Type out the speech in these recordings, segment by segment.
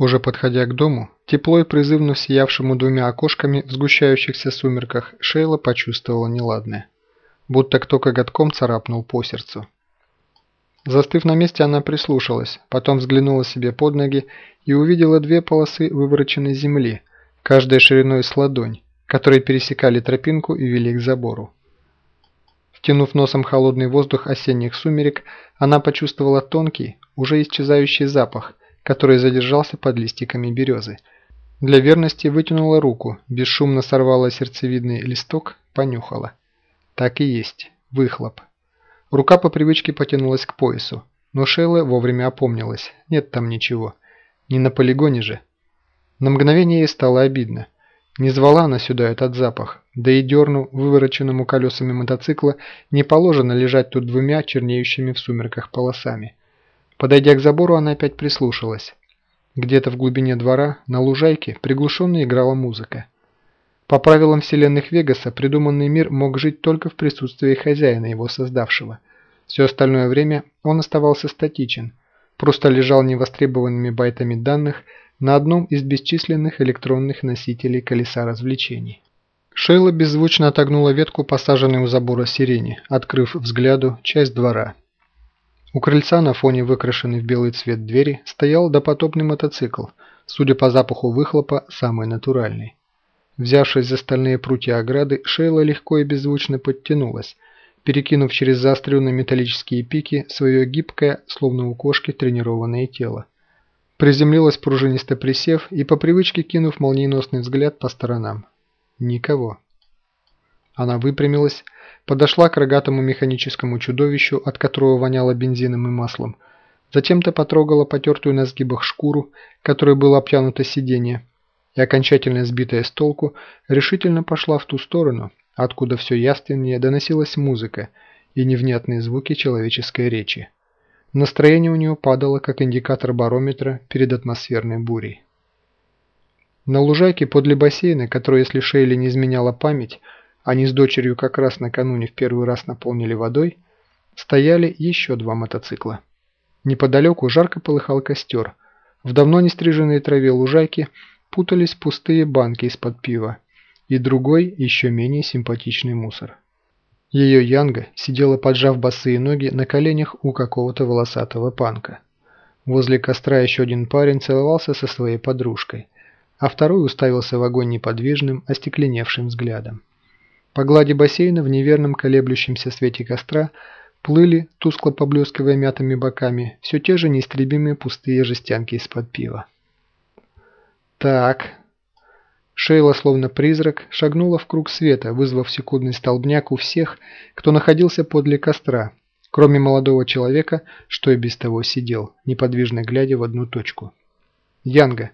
Уже подходя к дому, тепло и призывно сиявшему двумя окошками в сгущающихся сумерках, Шейла почувствовала неладное. Будто кто коготком царапнул по сердцу. Застыв на месте, она прислушалась, потом взглянула себе под ноги и увидела две полосы вывороченной земли, каждая шириной с ладонь, которые пересекали тропинку и вели к забору. Втянув носом холодный воздух осенних сумерек, она почувствовала тонкий, уже исчезающий запах, который задержался под листиками березы. Для верности вытянула руку, бесшумно сорвала сердцевидный листок, понюхала. Так и есть. Выхлоп. Рука по привычке потянулась к поясу, но Шейла вовремя опомнилась. Нет там ничего. Не на полигоне же. На мгновение ей стало обидно. Не звала она сюда этот запах, да и дерну, вывороченному колесами мотоцикла, не положено лежать тут двумя чернеющими в сумерках полосами. Подойдя к забору, она опять прислушалась. Где-то в глубине двора, на лужайке, приглушенно играла музыка. По правилам вселенных Вегаса, придуманный мир мог жить только в присутствии хозяина, его создавшего. Все остальное время он оставался статичен, просто лежал невостребованными байтами данных на одном из бесчисленных электронных носителей колеса развлечений. Шейла беззвучно отогнула ветку, посаженной у забора сирени, открыв взгляду часть двора. У крыльца на фоне выкрашенной в белый цвет двери стоял допотопный мотоцикл, судя по запаху выхлопа, самый натуральный. Взявшись за стальные прутья ограды, Шейла легко и беззвучно подтянулась, перекинув через заостренные металлические пики свое гибкое, словно у кошки, тренированное тело. Приземлилась пружинисто присев и по привычке кинув молниеносный взгляд по сторонам. Никого. Она выпрямилась, подошла к рогатому механическому чудовищу, от которого воняло бензином и маслом. Затем-то потрогала потертую на сгибах шкуру, которой было обтянуто сиденье, и, окончательно сбитая с толку, решительно пошла в ту сторону, откуда все яственнее доносилась музыка и невнятные звуки человеческой речи. Настроение у нее падало, как индикатор барометра перед атмосферной бурей. На лужайке подле бассейна, который, если Шейли не изменяла память, они с дочерью как раз накануне в первый раз наполнили водой, стояли еще два мотоцикла. Неподалеку жарко полыхал костер. В давно не стриженной траве лужайки путались пустые банки из-под пива и другой, еще менее симпатичный мусор. Ее Янга сидела, поджав босые ноги на коленях у какого-то волосатого панка. Возле костра еще один парень целовался со своей подружкой, а второй уставился в огонь неподвижным, остекленевшим взглядом. По глади бассейна в неверном колеблющемся свете костра плыли, тускло поблескивая мятыми боками, все те же неистребимые пустые жестянки из-под пива. «Так...» Шейла, словно призрак, шагнула в круг света, вызвав секундный столбняк у всех, кто находился подле костра, кроме молодого человека, что и без того сидел, неподвижно глядя в одну точку. «Янга,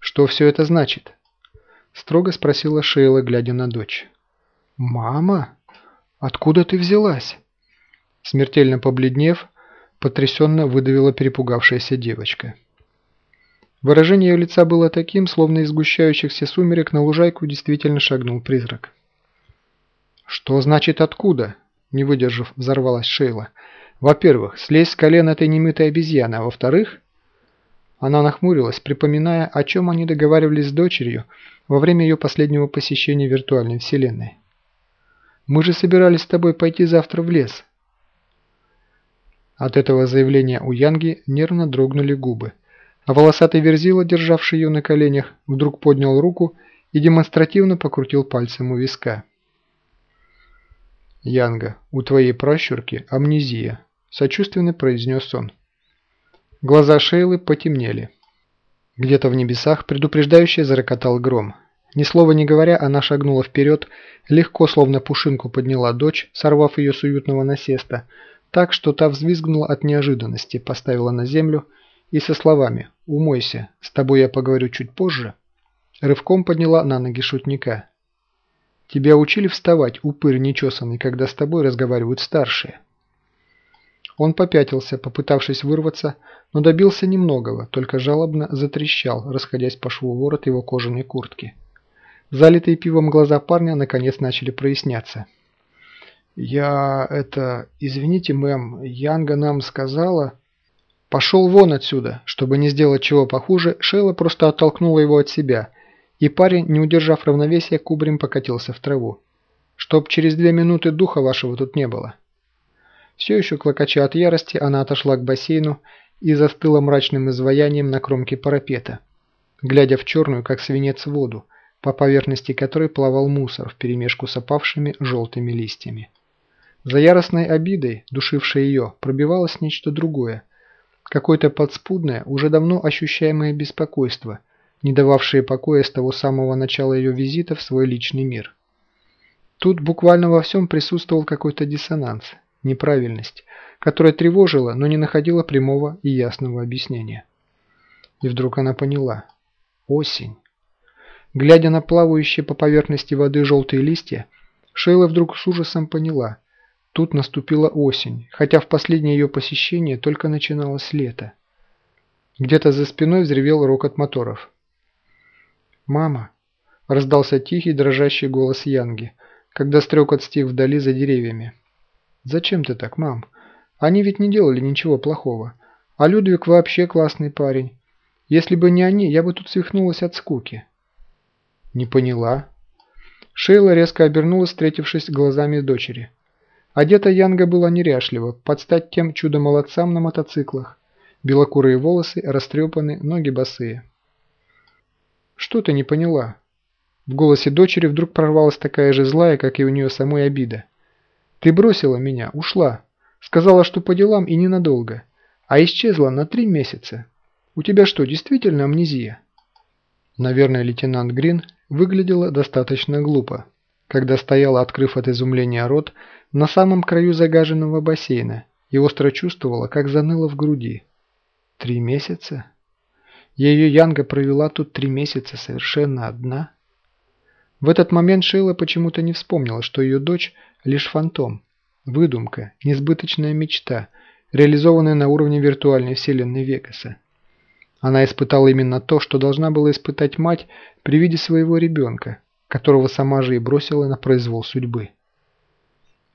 что все это значит?» Строго спросила Шейла, глядя на дочь. «Мама? Откуда ты взялась?» Смертельно побледнев, потрясенно выдавила перепугавшаяся девочка. Выражение ее лица было таким, словно из сгущающихся сумерек на лужайку действительно шагнул призрак. «Что значит откуда?» – не выдержав, взорвалась Шейла. «Во-первых, слезь с колен этой немытой обезьяны, а во-вторых...» Она нахмурилась, припоминая, о чем они договаривались с дочерью во время ее последнего посещения виртуальной вселенной. Мы же собирались с тобой пойти завтра в лес». От этого заявления у Янги нервно дрогнули губы, а волосатый верзила, державший ее на коленях, вдруг поднял руку и демонстративно покрутил пальцем у виска. «Янга, у твоей пращурки амнезия», – сочувственно произнес он. Глаза Шейлы потемнели. Где-то в небесах предупреждающе зарокотал гром – ни слова не говоря, она шагнула вперед, легко, словно пушинку, подняла дочь, сорвав ее с уютного насеста, так, что та взвизгнула от неожиданности, поставила на землю и со словами «Умойся, с тобой я поговорю чуть позже», рывком подняла на ноги шутника. «Тебя учили вставать, упырь нечесанный, когда с тобой разговаривают старшие». Он попятился, попытавшись вырваться, но добился немногого, только жалобно затрещал, расходясь по шву ворот его кожаной куртки. Залитые пивом глаза парня наконец начали проясняться. «Я... это... извините, мэм, Янга нам сказала...» «Пошел вон отсюда!» Чтобы не сделать чего похуже, Шейла просто оттолкнула его от себя, и парень, не удержав равновесия, кубрем покатился в траву. «Чтоб через две минуты духа вашего тут не было!» Все еще клокоча от ярости, она отошла к бассейну и застыла мрачным изваянием на кромке парапета, глядя в черную, как свинец, воду, по поверхности которой плавал мусор вперемешку с опавшими желтыми листьями. За яростной обидой, душившей ее, пробивалось нечто другое. Какое-то подспудное, уже давно ощущаемое беспокойство, не дававшее покоя с того самого начала ее визита в свой личный мир. Тут буквально во всем присутствовал какой-то диссонанс, неправильность, которая тревожила, но не находила прямого и ясного объяснения. И вдруг она поняла. Осень. Глядя на плавающие по поверхности воды желтые листья, Шейла вдруг с ужасом поняла – Тут наступила осень, хотя в последнее ее посещение только начиналось лето. Где-то за спиной взревел рокот моторов. «Мама!» – раздался тихий дрожащий голос Янги, когда стрекот стих вдали за деревьями. «Зачем ты так, мам? Они ведь не делали ничего плохого. А Людвиг вообще классный парень. Если бы не они, я бы тут свихнулась от скуки». «Не поняла». Шейла резко обернулась, встретившись глазами дочери. Одета Янга была неряшливо, под стать тем чудо-молодцам на мотоциклах. Белокурые волосы, растрепаны, ноги босые. «Что ты не поняла?» В голосе дочери вдруг прорвалась такая же злая, как и у нее самой обида. «Ты бросила меня, ушла. Сказала, что по делам и ненадолго. А исчезла на три месяца. У тебя что, действительно амнезия?» Наверное, лейтенант Грин выглядела достаточно глупо, когда стояла, открыв от изумления рот, на самом краю загаженного бассейна и остро чувствовала, как заныло в груди. Три месяца? Ее Янга провела тут три месяца совершенно одна? В этот момент Шейла почему-то не вспомнила, что ее дочь – лишь фантом, выдумка, несбыточная мечта, реализованная на уровне виртуальной вселенной Вегаса. Она испытала именно то, что должна была испытать мать при виде своего ребенка, которого сама же и бросила на произвол судьбы.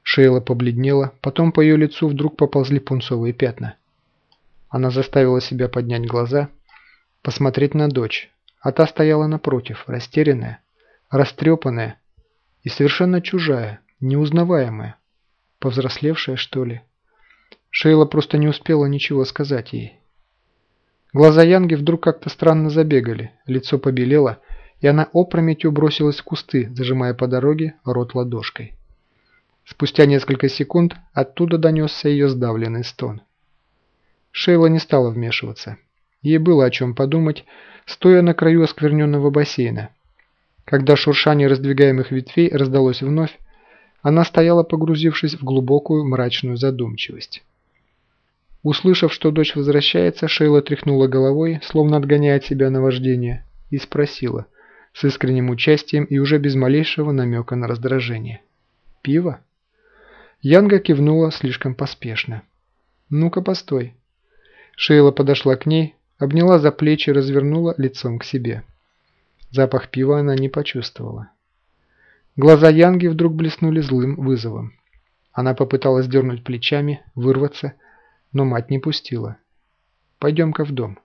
Шейла побледнела, потом по ее лицу вдруг поползли пунцовые пятна. Она заставила себя поднять глаза, посмотреть на дочь, а та стояла напротив, растерянная, растрепанная и совершенно чужая, неузнаваемая, повзрослевшая, что ли. Шейла просто не успела ничего сказать ей. Глаза Янги вдруг как-то странно забегали, лицо побелело, и она опрометью бросилась в кусты, зажимая по дороге рот ладошкой. Спустя несколько секунд оттуда донесся ее сдавленный стон. Шейла не стала вмешиваться. Ей было о чем подумать, стоя на краю оскверненного бассейна. Когда шуршание раздвигаемых ветвей раздалось вновь, она стояла, погрузившись в глубокую мрачную задумчивость. Услышав, что дочь возвращается, Шейла тряхнула головой, словно отгоняя от себя наваждение, и спросила, с искренним участием и уже без малейшего намека на раздражение. «Пиво?» Янга кивнула слишком поспешно. «Ну-ка, постой». Шейла подошла к ней, обняла за плечи развернула лицом к себе. Запах пива она не почувствовала. Глаза Янги вдруг блеснули злым вызовом. Она попыталась дернуть плечами, вырваться, но мать не пустила. «Пойдем-ка в дом».